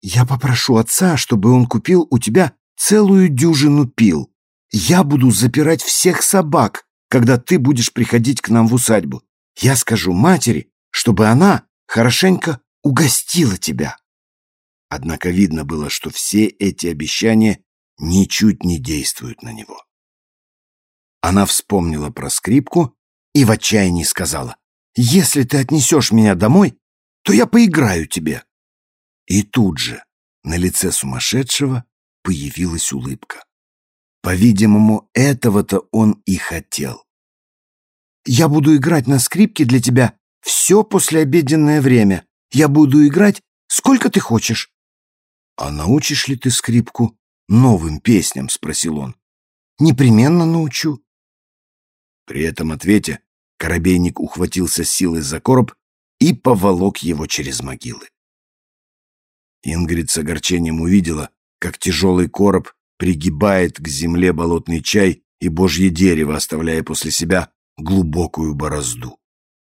«Я попрошу отца, чтобы он купил у тебя целую дюжину пил. Я буду запирать всех собак, когда ты будешь приходить к нам в усадьбу. Я скажу матери, чтобы она хорошенько угостила тебя». Однако видно было, что все эти обещания ничуть не действуют на него. Она вспомнила про скрипку и в отчаянии сказала, «Если ты отнесешь меня домой, то я поиграю тебе». И тут же на лице сумасшедшего появилась улыбка. По-видимому, этого-то он и хотел. «Я буду играть на скрипке для тебя все послеобеденное время. Я буду играть, сколько ты хочешь». «А научишь ли ты скрипку новым песням?» — спросил он. «Непременно научу. При этом ответе Коробейник ухватился силой за короб и поволок его через могилы. Ингрид с огорчением увидела, как тяжелый короб пригибает к земле болотный чай и божье дерево, оставляя после себя глубокую борозду.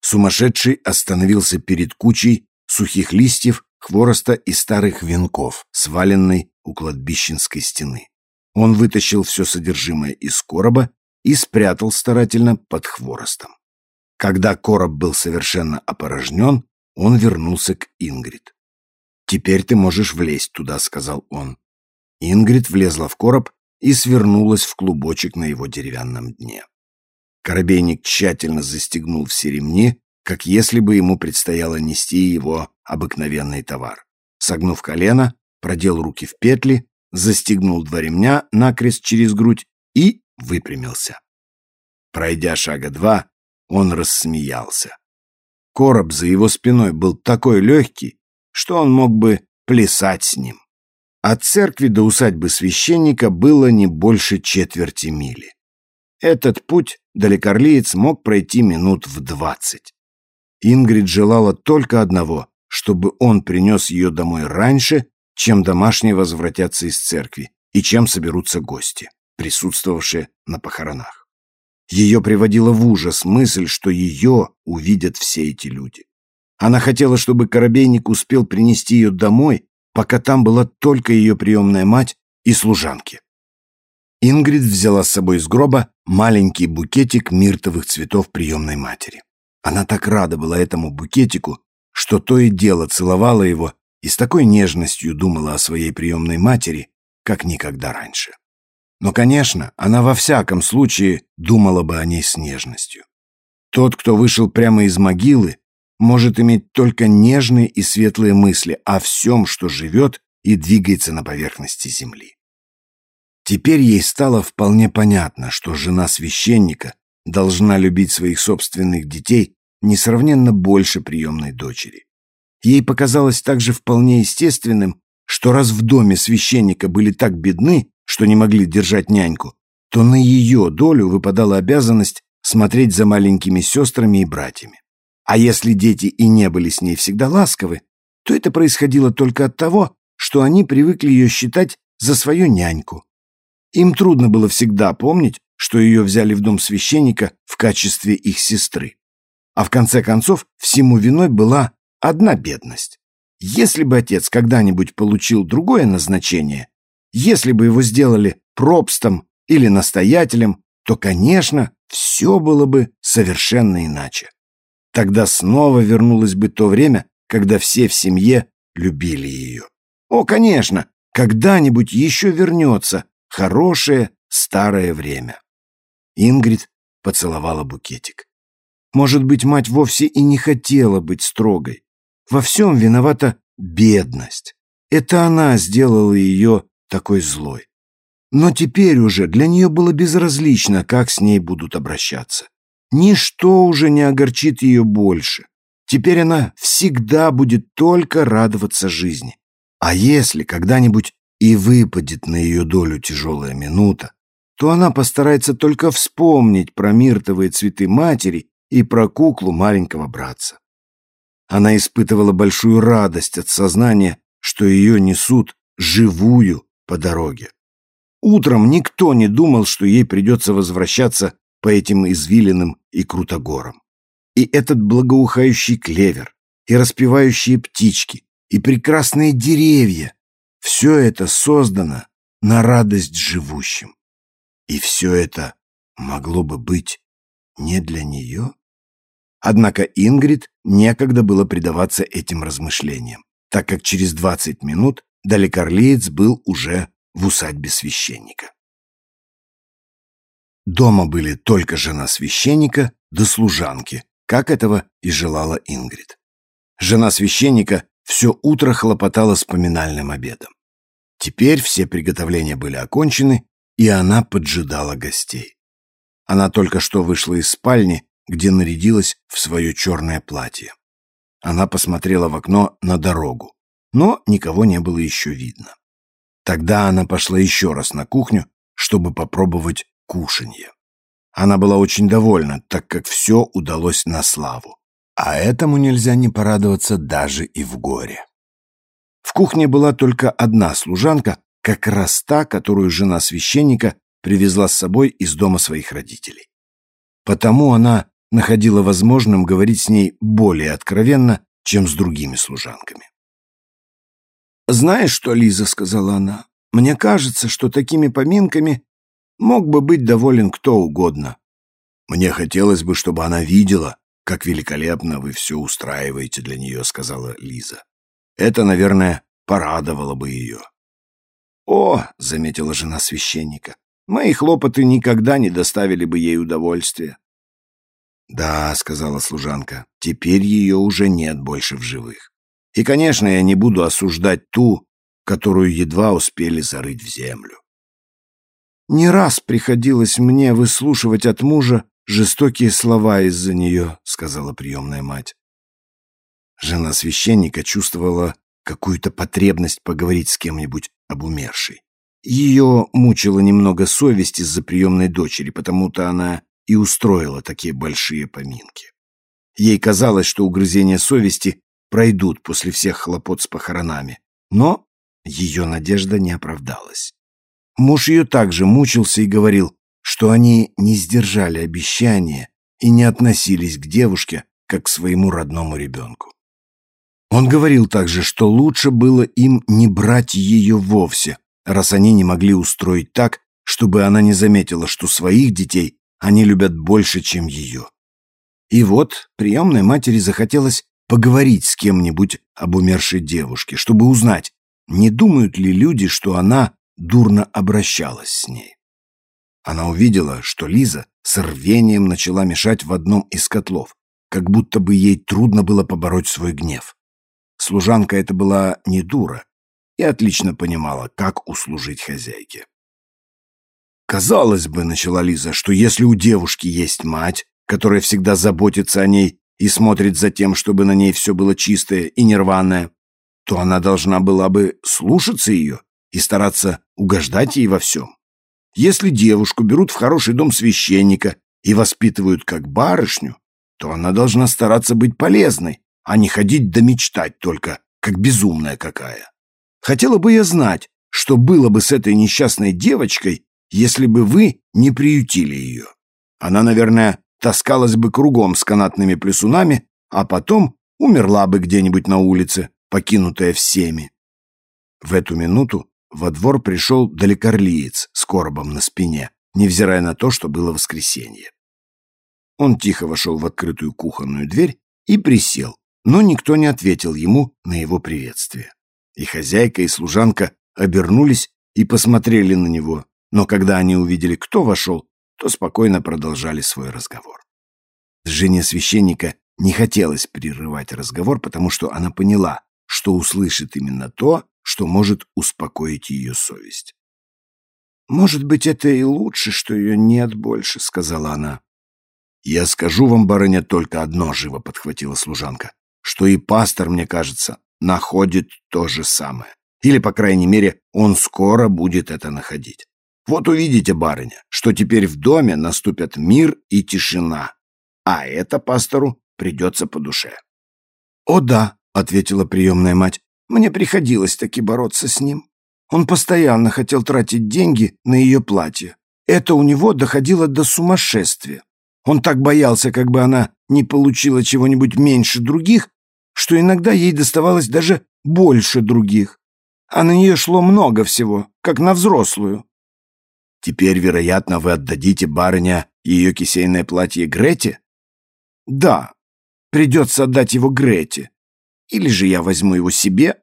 Сумасшедший остановился перед кучей сухих листьев, хвороста и старых венков, сваленной у кладбищенской стены. Он вытащил все содержимое из короба и спрятал старательно под хворостом. Когда короб был совершенно опорожнен, он вернулся к Ингрид. «Теперь ты можешь влезть туда», — сказал он. Ингрид влезла в короб и свернулась в клубочек на его деревянном дне. Коробейник тщательно застегнул все ремни, как если бы ему предстояло нести его обыкновенный товар. Согнув колено, продел руки в петли, застегнул два ремня накрест через грудь и выпрямился. Пройдя шага два, он рассмеялся. Короб за его спиной был такой легкий, что он мог бы плясать с ним. От церкви до усадьбы священника было не больше четверти мили. Этот путь далекорлиец мог пройти минут в двадцать. Ингрид желала только одного, чтобы он принес ее домой раньше, чем домашние возвратятся из церкви и чем соберутся гости, присутствовавшие на похоронах. Ее приводила в ужас мысль, что ее увидят все эти люди. Она хотела, чтобы Коробейник успел принести ее домой, пока там была только ее приемная мать и служанки. Ингрид взяла с собой из гроба маленький букетик миртовых цветов приемной матери. Она так рада была этому букетику, что то и дело целовала его и с такой нежностью думала о своей приемной матери, как никогда раньше. Но, конечно, она во всяком случае думала бы о ней с нежностью. Тот, кто вышел прямо из могилы, может иметь только нежные и светлые мысли о всем, что живет и двигается на поверхности земли. Теперь ей стало вполне понятно, что жена священника должна любить своих собственных детей несравненно больше приемной дочери. Ей показалось также вполне естественным, что раз в доме священника были так бедны, что не могли держать няньку, то на ее долю выпадала обязанность смотреть за маленькими сестрами и братьями. А если дети и не были с ней всегда ласковы, то это происходило только от того, что они привыкли ее считать за свою няньку. Им трудно было всегда помнить, что ее взяли в дом священника в качестве их сестры. А в конце концов, всему виной была одна бедность. Если бы отец когда-нибудь получил другое назначение, если бы его сделали пропстом или настоятелем, то, конечно, все было бы совершенно иначе. Тогда снова вернулось бы то время, когда все в семье любили ее. О, конечно, когда-нибудь еще вернется хорошее старое время. Ингрид поцеловала букетик. Может быть, мать вовсе и не хотела быть строгой. Во всем виновата бедность. Это она сделала ее такой злой. Но теперь уже для нее было безразлично, как с ней будут обращаться. Ничто уже не огорчит ее больше. Теперь она всегда будет только радоваться жизни. А если когда-нибудь и выпадет на ее долю тяжелая минута, то она постарается только вспомнить про миртовые цветы матери и про куклу маленького братца. Она испытывала большую радость от сознания, что ее несут живую по дороге. Утром никто не думал, что ей придется возвращаться по этим извилинам и крутогорам. И этот благоухающий клевер, и распевающие птички, и прекрасные деревья — все это создано на радость живущим. И все это могло бы быть не для нее? Однако Ингрид некогда было предаваться этим размышлениям, так как через двадцать минут далекорлиец был уже в усадьбе священника. Дома были только жена священника да служанки, как этого и желала Ингрид. Жена священника все утро хлопотала с поминальным обедом. Теперь все приготовления были окончены, и она поджидала гостей. Она только что вышла из спальни, где нарядилась в свое черное платье. Она посмотрела в окно на дорогу, но никого не было еще видно. Тогда она пошла еще раз на кухню, чтобы попробовать кушанье. Она была очень довольна, так как все удалось на славу. А этому нельзя не порадоваться даже и в горе. В кухне была только одна служанка, как раз та, которую жена священника привезла с собой из дома своих родителей. Потому она находила возможным говорить с ней более откровенно, чем с другими служанками. «Знаешь что, Лиза?» — сказала она. «Мне кажется, что такими поминками Мог бы быть доволен кто угодно. Мне хотелось бы, чтобы она видела, как великолепно вы все устраиваете для нее, сказала Лиза. Это, наверное, порадовало бы ее. О, заметила жена священника, мои хлопоты никогда не доставили бы ей удовольствия. Да, сказала служанка, теперь ее уже нет больше в живых. И, конечно, я не буду осуждать ту, которую едва успели зарыть в землю. Не раз приходилось мне выслушивать от мужа жестокие слова из-за нее», — сказала приемная мать. Жена священника чувствовала какую-то потребность поговорить с кем-нибудь об умершей. Ее мучила немного совесть из-за приемной дочери, потому-то она и устроила такие большие поминки. Ей казалось, что угрызения совести пройдут после всех хлопот с похоронами, но ее надежда не оправдалась. Муж ее также мучился и говорил, что они не сдержали обещания и не относились к девушке, как к своему родному ребенку. Он говорил также, что лучше было им не брать ее вовсе, раз они не могли устроить так, чтобы она не заметила, что своих детей они любят больше, чем ее. И вот приемной матери захотелось поговорить с кем-нибудь об умершей девушке, чтобы узнать, не думают ли люди, что она дурно обращалась с ней. Она увидела, что Лиза с рвением начала мешать в одном из котлов, как будто бы ей трудно было побороть свой гнев. Служанка эта была не дура и отлично понимала, как услужить хозяйке. «Казалось бы, — начала Лиза, — что если у девушки есть мать, которая всегда заботится о ней и смотрит за тем, чтобы на ней все было чистое и нерваное, то она должна была бы слушаться ее и стараться угождать ей во всем. Если девушку берут в хороший дом священника и воспитывают как барышню, то она должна стараться быть полезной, а не ходить да мечтать только, как безумная какая. Хотела бы я знать, что было бы с этой несчастной девочкой, если бы вы не приютили ее. Она, наверное, таскалась бы кругом с канатными плюсунами, а потом умерла бы где-нибудь на улице, покинутая всеми. В эту минуту во двор пришел далекорлиец с коробом на спине, невзирая на то, что было воскресенье. Он тихо вошел в открытую кухонную дверь и присел, но никто не ответил ему на его приветствие. И хозяйка, и служанка обернулись и посмотрели на него, но когда они увидели, кто вошел, то спокойно продолжали свой разговор. Жене священника не хотелось прерывать разговор, потому что она поняла, что услышит именно то, что может успокоить ее совесть. «Может быть, это и лучше, что ее нет больше», — сказала она. «Я скажу вам, барыня, только одно», — живо подхватила служанка что и пастор, мне кажется, находит то же самое. Или, по крайней мере, он скоро будет это находить. Вот увидите, барыня, что теперь в доме наступят мир и тишина, а это пастору придется по душе. «О да», — ответила приемная мать, — «мне приходилось таки бороться с ним. Он постоянно хотел тратить деньги на ее платье. Это у него доходило до сумасшествия. Он так боялся, как бы она не получила чего-нибудь меньше других, что иногда ей доставалось даже больше других. А на нее шло много всего, как на взрослую. Теперь, вероятно, вы отдадите барыня ее кисейное платье Грете? Да, придется отдать его Грете. Или же я возьму его себе?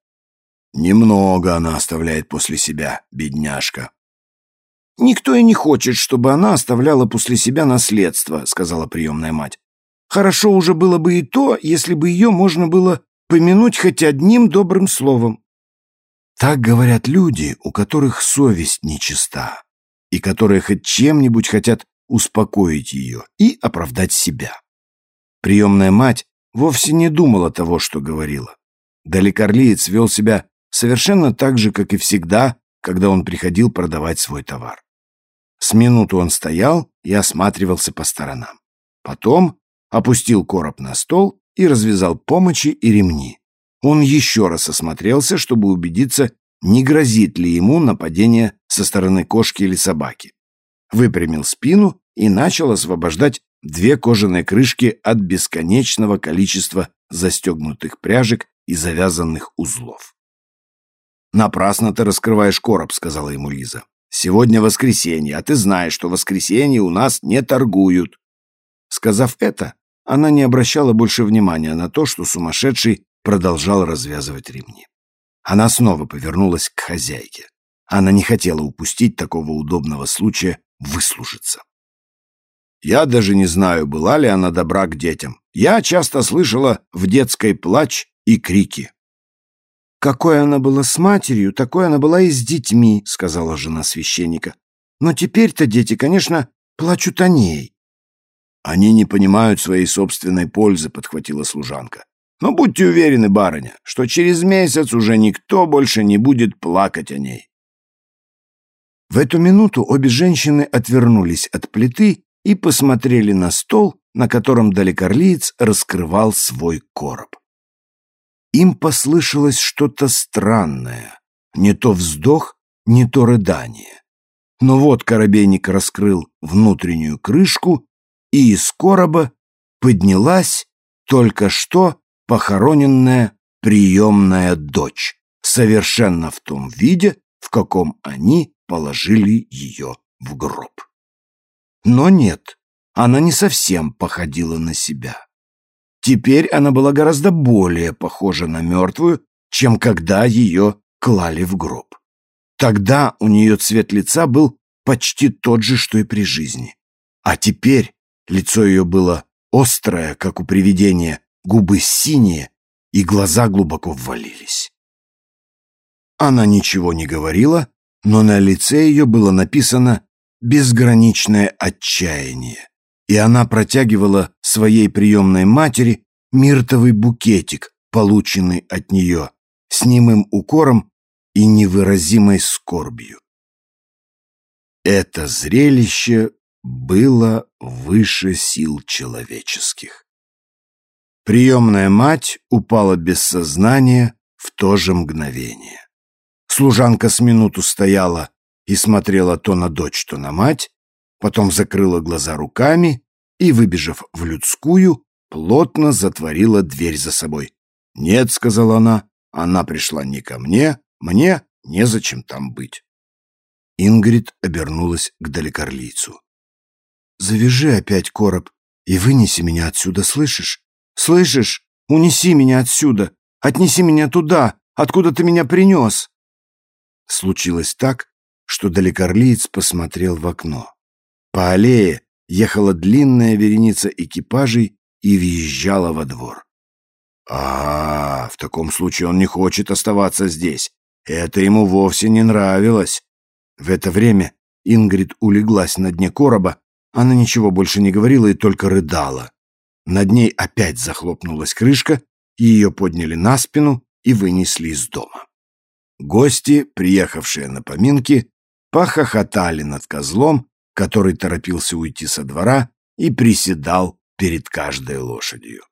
Немного она оставляет после себя, бедняжка. Никто и не хочет, чтобы она оставляла после себя наследство, сказала приемная мать. Хорошо уже было бы и то, если бы ее можно было помянуть хоть одним добрым словом. Так говорят люди, у которых совесть нечиста, и которые хоть чем-нибудь хотят успокоить ее и оправдать себя. Приемная мать вовсе не думала того, что говорила. Далекорлиец вел себя совершенно так же, как и всегда, когда он приходил продавать свой товар. С минуту он стоял и осматривался по сторонам. Потом опустил короб на стол и развязал помощи и ремни. Он еще раз осмотрелся, чтобы убедиться, не грозит ли ему нападение со стороны кошки или собаки. Выпрямил спину и начал освобождать две кожаные крышки от бесконечного количества застегнутых пряжек и завязанных узлов. «Напрасно ты раскрываешь короб», — сказала ему Лиза. «Сегодня воскресенье, а ты знаешь, что воскресенье у нас не торгуют». Сказав это, она не обращала больше внимания на то, что сумасшедший продолжал развязывать ремни. Она снова повернулась к хозяйке. Она не хотела упустить такого удобного случая выслужиться. Я даже не знаю, была ли она добра к детям. Я часто слышала в детской плач и крики. «Какой она была с матерью, такой она была и с детьми», — сказала жена священника. «Но теперь-то дети, конечно, плачут о ней. Они не понимают своей собственной пользы, подхватила служанка. Но будьте уверены, барыня, что через месяц уже никто больше не будет плакать о ней. В эту минуту обе женщины отвернулись от плиты и посмотрели на стол, на котором далекорлиец раскрывал свой короб. Им послышалось что-то странное, не то вздох, не то рыдание. Но вот коробейник раскрыл внутреннюю крышку, и из короба поднялась только что похороненная приемная дочь, совершенно в том виде, в каком они положили ее в гроб. Но нет, она не совсем походила на себя. Теперь она была гораздо более похожа на мертвую, чем когда ее клали в гроб. Тогда у нее цвет лица был почти тот же, что и при жизни. А теперь лицо ее было острое, как у привидения, губы синие, и глаза глубоко ввалились. Она ничего не говорила, но на лице ее было написано «безграничное отчаяние», и она протягивала своей приемной матери миртовый букетик, полученный от нее, с немым укором и невыразимой скорбью. Это зрелище было выше сил человеческих. Приемная мать упала без сознания в то же мгновение. Служанка с минуту стояла и смотрела то на дочь, то на мать, потом закрыла глаза руками и, выбежав в людскую, плотно затворила дверь за собой. «Нет», — сказала она, — «она пришла не ко мне, мне незачем там быть». Ингрид обернулась к далекорлийцу. «Завяжи опять короб и вынеси меня отсюда, слышишь? Слышишь? Унеси меня отсюда. Отнеси меня туда, откуда ты меня принес. Случилось так, что далекорлиец посмотрел в окно. По аллее ехала длинная вереница экипажей и въезжала во двор. А, в таком случае он не хочет оставаться здесь. Это ему вовсе не нравилось. В это время Ингрид улеглась на дне короба. Она ничего больше не говорила и только рыдала. Над ней опять захлопнулась крышка, ее подняли на спину и вынесли из дома. Гости, приехавшие на поминки, похохотали над козлом, который торопился уйти со двора и приседал перед каждой лошадью.